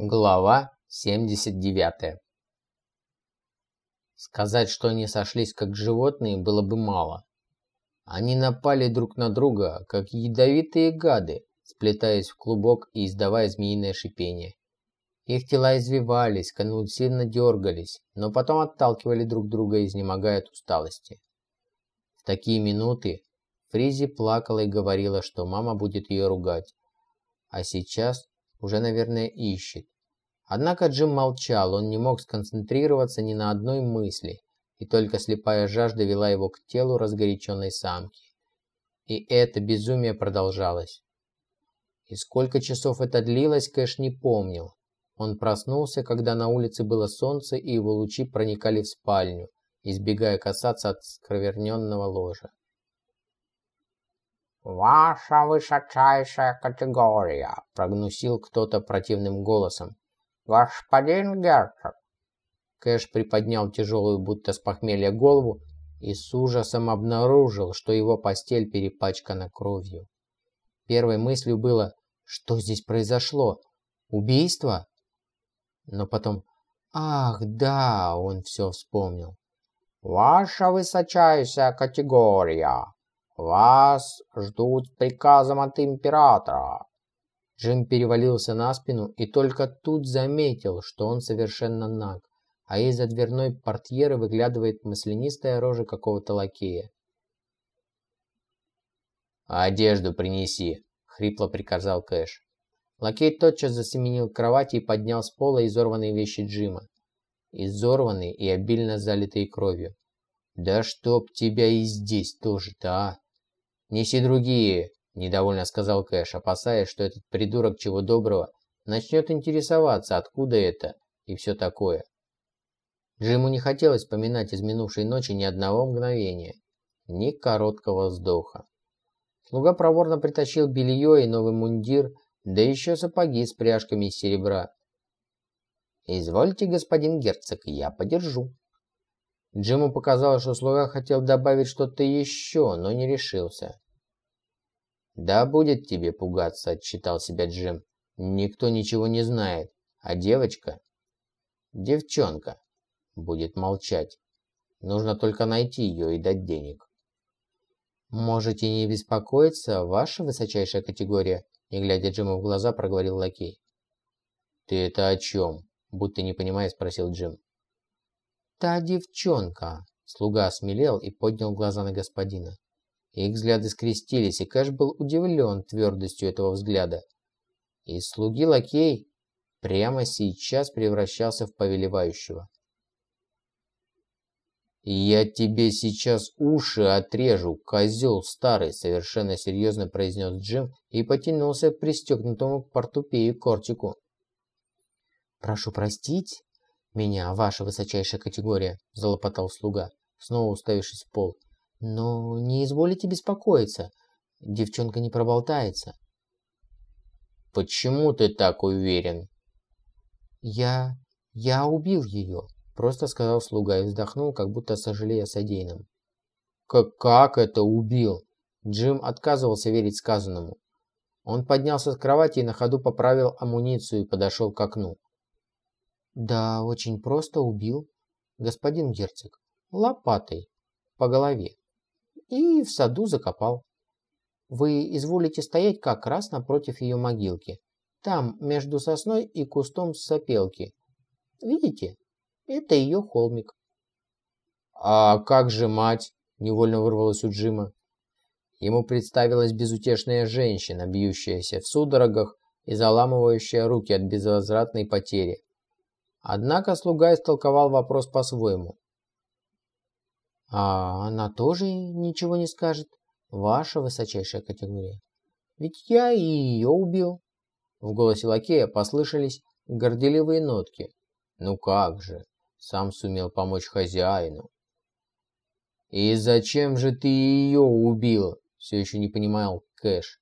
Глава 79 Сказать, что они сошлись как животные, было бы мало. Они напали друг на друга, как ядовитые гады, сплетаясь в клубок и издавая змеиное шипение. Их тела извивались, конвульсивно дергались, но потом отталкивали друг друга, изнемогая от усталости. В такие минуты Фризи плакала и говорила, что мама будет ее ругать. А сейчас уже, наверное, ищет. Однако Джим молчал, он не мог сконцентрироваться ни на одной мысли, и только слепая жажда вела его к телу разгоряченной самки. И это безумие продолжалось. И сколько часов это длилось, Кэш не помнил. Он проснулся, когда на улице было солнце, и его лучи проникали в спальню, избегая касаться от скроверненного ложа. «Ваша высочайшая категория», — прогнусил кто-то противным голосом. «Господин герцог!» Кэш приподнял тяжелую, будто с похмелья голову, и с ужасом обнаружил, что его постель перепачкана кровью. Первой мыслью было, что здесь произошло? Убийство? Но потом, ах, да, он все вспомнил. «Ваша высочайшая категория!» «Вас ждут приказом от императора!» Джим перевалился на спину и только тут заметил, что он совершенно наг, а из-за дверной портьеры выглядывает маслянистая рожа какого-то лакея. «Одежду принеси!» — хрипло приказал Кэш. Лакей тотчас засеменил к кровати и поднял с пола изорванные вещи Джима. Изорванные и обильно залитые кровью. «Да чтоб тебя и здесь тоже-то, а!» «Неси другие», – недовольно сказал Кэш, опасаясь, что этот придурок чего доброго начнет интересоваться, откуда это и все такое. Джиму не хотелось вспоминать из минувшей ночи ни одного мгновения, ни короткого вздоха. Слуга проворно притащил белье и новый мундир, да еще сапоги с пряжками из серебра. «Извольте, господин герцог, я подержу», Джиму показалось, что слуга хотел добавить что-то еще, но не решился. «Да будет тебе пугаться», – отчитал себя Джим. «Никто ничего не знает, а девочка...» «Девчонка будет молчать. Нужно только найти ее и дать денег». «Можете не беспокоиться, ваша высочайшая категория», – не глядя Джиму в глаза, проговорил лакей. «Ты это о чем?» – будто не понимая, спросил Джим. «Та девчонка!» Слуга осмелел и поднял глаза на господина. Их взгляды скрестились, и Кэш был удивлен твердостью этого взгляда. Из слуги лакей прямо сейчас превращался в повелевающего. «Я тебе сейчас уши отрежу, козел старый!» Совершенно серьезно произнес Джим и потянулся к пристегнутому к портупею кортику. «Прошу простить, «Меня, ваша высочайшая категория», – залопотал слуга, снова уставившись в пол. «Но не изволите беспокоиться. Девчонка не проболтается». «Почему ты так уверен?» «Я... я убил ее», – просто сказал слуга и вздохнул, как будто сожалея о содеянном. «Как, как это убил?» Джим отказывался верить сказанному. Он поднялся с кровати и на ходу поправил амуницию и подошел к окну. Да, очень просто убил, господин герцог, лопатой по голове и в саду закопал. Вы изволите стоять как раз напротив ее могилки, там, между сосной и кустом сопелки. Видите? Это ее холмик. «А как же мать?» – невольно вырвалась у Джима. Ему представилась безутешная женщина, бьющаяся в судорогах и заламывающая руки от безвозвратной потери. Однако слуга истолковал вопрос по-своему. «А она тоже ничего не скажет, ваша высочайшая категория. Ведь я и ее убил». В голосе лакея послышались горделивые нотки. «Ну как же, сам сумел помочь хозяину». «И зачем же ты ее убил?» Все еще не понимал Кэш.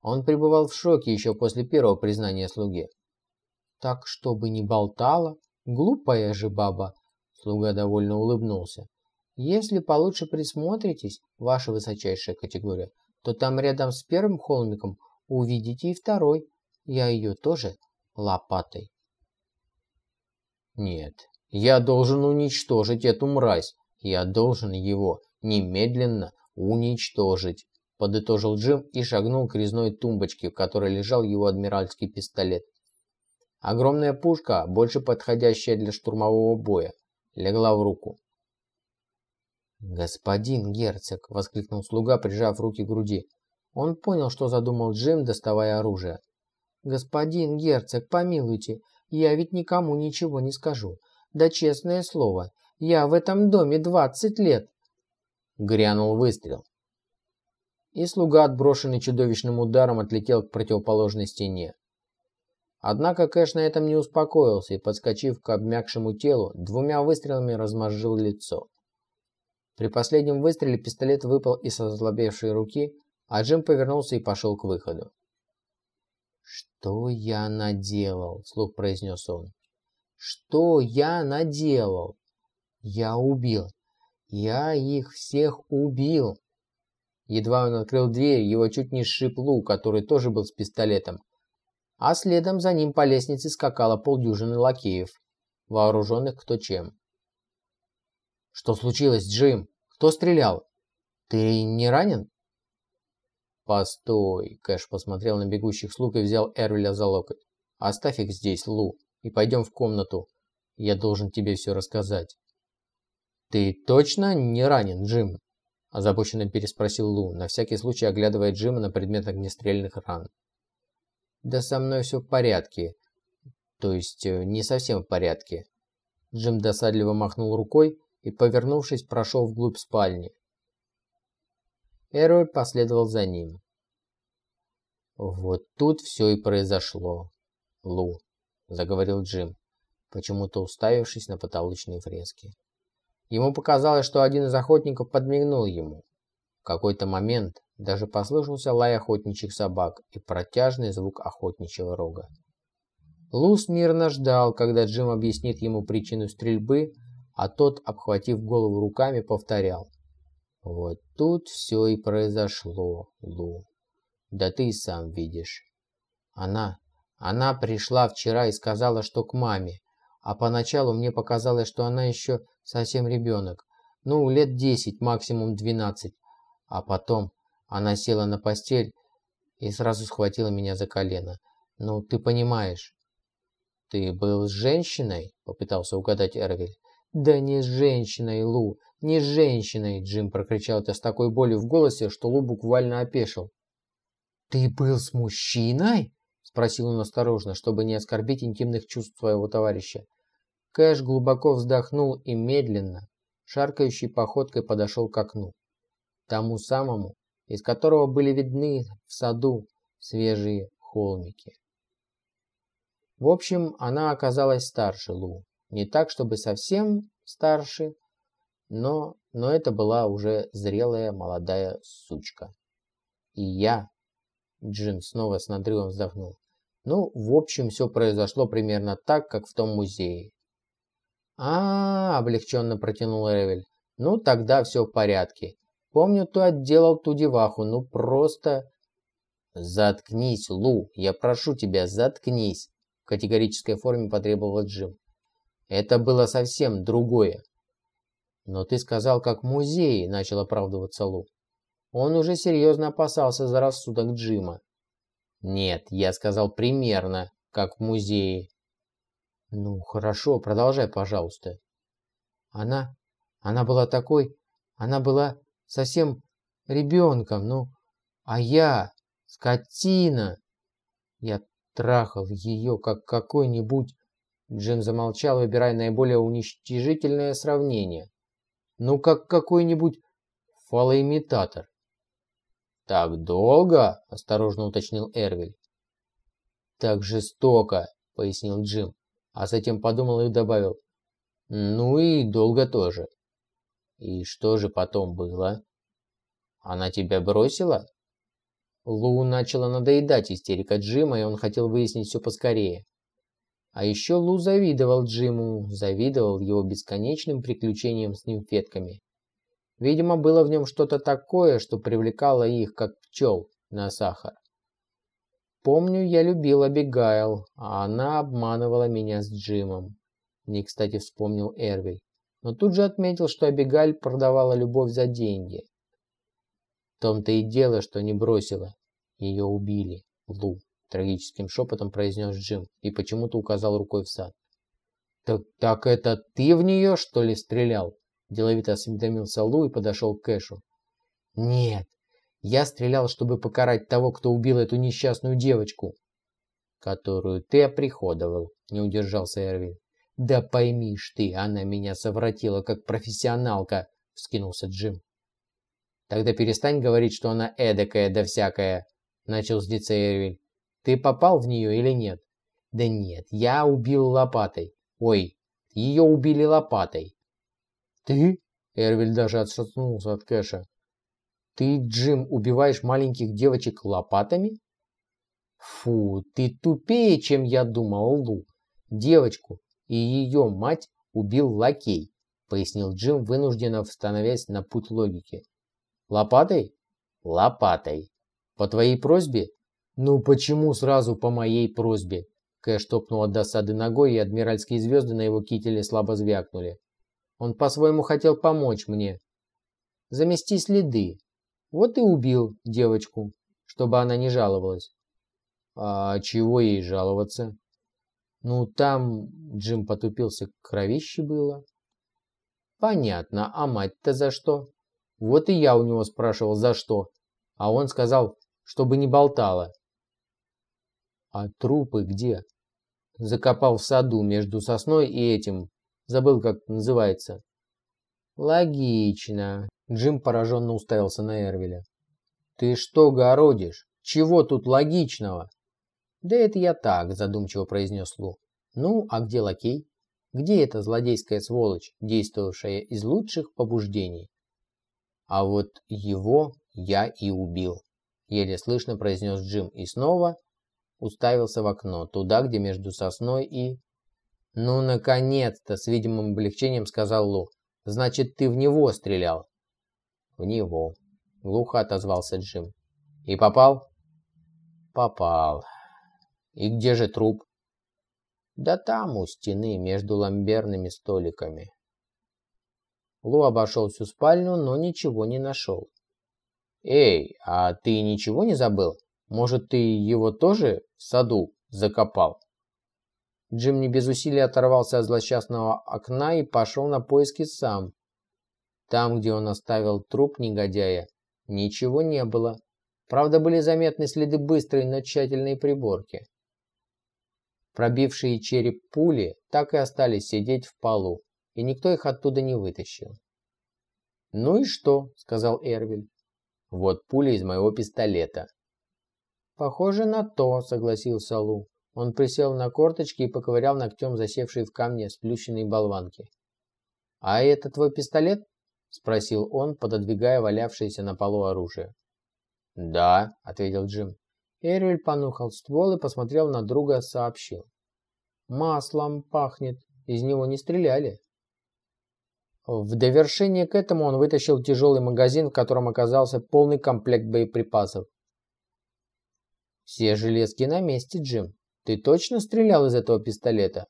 Он пребывал в шоке еще после первого признания слуге. Так, чтобы не болтала, глупая же баба, слуга довольно улыбнулся. Если получше присмотритесь, ваша высочайшая категория, то там рядом с первым холмиком увидите и второй. Я ее тоже лопатой. Нет, я должен уничтожить эту мразь. Я должен его немедленно уничтожить, подытожил Джим и шагнул к резной тумбочке, в которой лежал его адмиральский пистолет. Огромная пушка, больше подходящая для штурмового боя, легла в руку. «Господин герцог!» – воскликнул слуга, прижав руки к груди. Он понял, что задумал Джим, доставая оружие. «Господин герцог, помилуйте, я ведь никому ничего не скажу. Да честное слово, я в этом доме двадцать лет!» Грянул выстрел. И слуга, отброшенный чудовищным ударом, отлетел к противоположной стене. Однако Кэш на этом не успокоился и, подскочив к обмякшему телу, двумя выстрелами размозжил лицо. При последнем выстреле пистолет выпал из ослабевшей руки, а Джим повернулся и пошел к выходу. «Что я наделал?» – вслух произнес он. «Что я наделал? Я убил. Я их всех убил!» Едва он открыл дверь, его чуть не сшиб Лу, который тоже был с пистолетом, а следом за ним по лестнице скакало полдюжины лакеев, вооруженных кто чем. «Что случилось, Джим? Кто стрелял? Ты не ранен?» «Постой!» – Кэш посмотрел на бегущих слуг и взял Эрвеля за локоть. «Оставь их здесь, Лу, и пойдем в комнату. Я должен тебе все рассказать». «Ты точно не ранен, Джим?» – озабоченно переспросил Лу, на всякий случай оглядывая Джима на предмет огнестрельных ран. Да со мной все в порядке. То есть, э, не совсем в порядке. Джим досадливо махнул рукой и, повернувшись, прошел вглубь спальни. Эроль последовал за ним. «Вот тут все и произошло, Лу», — заговорил Джим, почему-то уставившись на потолочные фрески. Ему показалось, что один из охотников подмигнул ему. В какой-то момент даже послышался лай охотничьих собак и протяжный звук охотничьего рога. Лус мирно ждал, когда Джим объяснит ему причину стрельбы, а тот, обхватив голову руками, повторял. «Вот тут все и произошло, Лу. Да ты и сам видишь. Она, она пришла вчера и сказала, что к маме, а поначалу мне показалось, что она еще совсем ребенок. Ну, лет десять, максимум двенадцать. А потом она села на постель и сразу схватила меня за колено. Ну, ты понимаешь. Ты был с женщиной? Попытался угадать Эрвиль. Да не с женщиной, Лу, не с женщиной, Джим прокричал это с такой болью в голосе, что Лу буквально опешил. Ты был с мужчиной? Спросил он осторожно, чтобы не оскорбить интимных чувств своего товарища. Кэш глубоко вздохнул и медленно, шаркающей походкой подошел к окну тому самому, из которого были видны в саду свежие холмики. В общем, она оказалась старше Лу. Не так, чтобы совсем старше, но, но это была уже зрелая молодая сучка. И я, Джин снова с надрывом вздохнул, ну, в общем, все произошло примерно так, как в том музее. а, -а, -а облегченно протянул Ревель. «Ну, тогда все в порядке. Помню, ты отделал ту деваху, ну просто... Заткнись, Лу, я прошу тебя, заткнись, в категорической форме потребовал Джим. Это было совсем другое. Но ты сказал, как в музее, начал оправдываться Лу. Он уже серьезно опасался за рассудок Джима. Нет, я сказал примерно, как в музее. Ну, хорошо, продолжай, пожалуйста. Она, она была такой, она была совсем ребенком, ну, а я, скотина, я трахал ее, как какой-нибудь... Джим замолчал, выбирая наиболее уничтожительное сравнение. Ну, как какой-нибудь фалоимитатор. «Так долго?» – осторожно уточнил Эрвиль. «Так жестоко», – пояснил Джим, а затем подумал и добавил. «Ну и долго тоже». И что же потом было? Она тебя бросила? Лу начала надоедать истерика Джима, и он хотел выяснить все поскорее. А еще Лу завидовал Джиму, завидовал его бесконечным приключениям с нимфетками. Видимо, было в нем что-то такое, что привлекало их, как пчел, на сахар. Помню, я любил Абигайл, а она обманывала меня с Джимом. Не кстати вспомнил Эрвиль. Но тут же отметил, что Абигаль продавала любовь за деньги. В том-то и дело, что не бросила. Ее убили. Лу. Трагическим шепотом произнес Джим и почему-то указал рукой в сад. «Так, так это ты в нее, что ли, стрелял?» Деловито осведомился Лу и подошел к Кэшу. «Нет, я стрелял, чтобы покарать того, кто убил эту несчастную девочку, которую ты оприходовал, не удержался Эрвин. Да поймишь ты, она меня совратила как профессионалка, вскинулся Джим. Тогда перестань говорить, что она эдакая да всякая, начал злиться Эрвин. Ты попал в нее или нет? Да нет, я убил лопатой. Ой, ее убили лопатой. Ты? Эрвиль даже отшатнулся от Кэша. Ты, Джим, убиваешь маленьких девочек лопатами? Фу, ты тупее, чем я думал, Лу. Девочку и ее мать убил лакей, пояснил Джим, вынужденно становясь на путь логики. Лопатой? Лопатой. По твоей просьбе? Ну почему сразу по моей просьбе? Кэш топнул от досады ногой, и адмиральские звезды на его кителе слабо звякнули. Он по-своему хотел помочь мне. Замести следы, вот и убил девочку, чтобы она не жаловалась. А чего ей жаловаться? Ну, там Джим потупился, кровище было. Понятно, а мать-то за что? Вот и я у него спрашивал, за что. А он сказал, чтобы не болтала. А трупы где? Закопал в саду между сосной и этим. Забыл, как называется. Логично. Джим пораженно уставился на Эрвеля. «Ты что городишь? Чего тут логичного?» «Да это я так», – задумчиво произнес Лу. «Ну, а где лакей? Где эта злодейская сволочь, действовавшая из лучших побуждений?» «А вот его я и убил», – еле слышно произнес Джим и снова уставился в окно, туда, где между сосной и... «Ну, наконец-то!» – с видимым облегчением сказал Лу. «Значит, ты в него стрелял?» «В него», — глухо отозвался Джим. «И попал?» «Попал. И где же труп?» «Да там, у стены, между ламберными столиками». Лу обошел всю спальню, но ничего не нашел. «Эй, а ты ничего не забыл? Может, ты его тоже в саду закопал?» Джим не без усилий оторвался от злосчастного окна и пошел на поиски сам. Там, где он оставил труп негодяя, ничего не было. Правда, были заметны следы быстрой, но тщательной приборки. Пробившие череп пули так и остались сидеть в полу, и никто их оттуда не вытащил. «Ну и что?» – сказал Эрвиль. «Вот пуля из моего пистолета». «Похоже на то», – согласился Лу. Он присел на корточки и поковырял ногтем засевшие в камне сплющенные болванки. «А это твой пистолет?» — спросил он, пододвигая валявшееся на полу оружие. «Да», — ответил Джим. Эрвиль понюхал ствол и посмотрел на друга, сообщил. «Маслом пахнет. Из него не стреляли». В довершение к этому он вытащил тяжелый магазин, в котором оказался полный комплект боеприпасов. «Все железки на месте, Джим. Ты точно стрелял из этого пистолета?»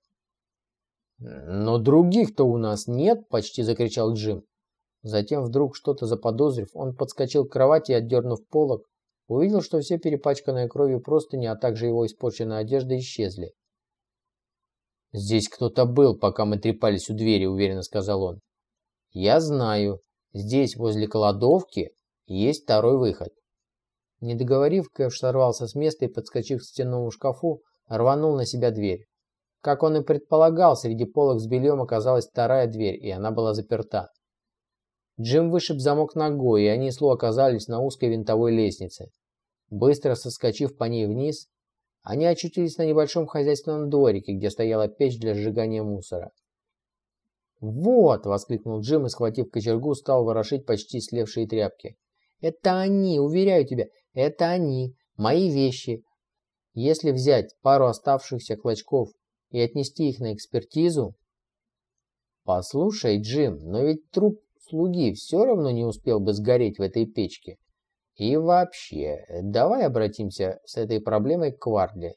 «Но других-то у нас нет!» – почти закричал Джим. Затем вдруг что-то заподозрив, он подскочил к кровати и, отдернув полог, увидел, что все перепачканные кровью простыни, а также его испорченная одежда исчезли. «Здесь кто-то был, пока мы трепались у двери», — уверенно сказал он. «Я знаю. Здесь, возле кладовки, есть второй выход». Не договорив, Кэш сорвался с места и, подскочив к стенному шкафу, рванул на себя дверь. Как он и предполагал, среди полок с бельем оказалась вторая дверь, и она была заперта. Джим вышиб замок ногой, и они с оказались на узкой винтовой лестнице. Быстро соскочив по ней вниз, они очутились на небольшом хозяйственном дворике, где стояла печь для сжигания мусора. «Вот!» – воскликнул Джим и, схватив кочергу, стал ворошить почти слевшие тряпки. «Это они, уверяю тебя, это они, мои вещи. Если взять пару оставшихся клочков и отнести их на экспертизу...» «Послушай, Джим, но ведь труп слуги все равно не успел бы сгореть в этой печке. И вообще, давай обратимся с этой проблемой к Квардли.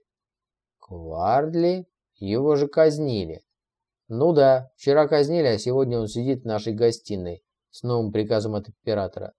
Квардли? Его же казнили. Ну да, вчера казнили, а сегодня он сидит в нашей гостиной с новым приказом от императора.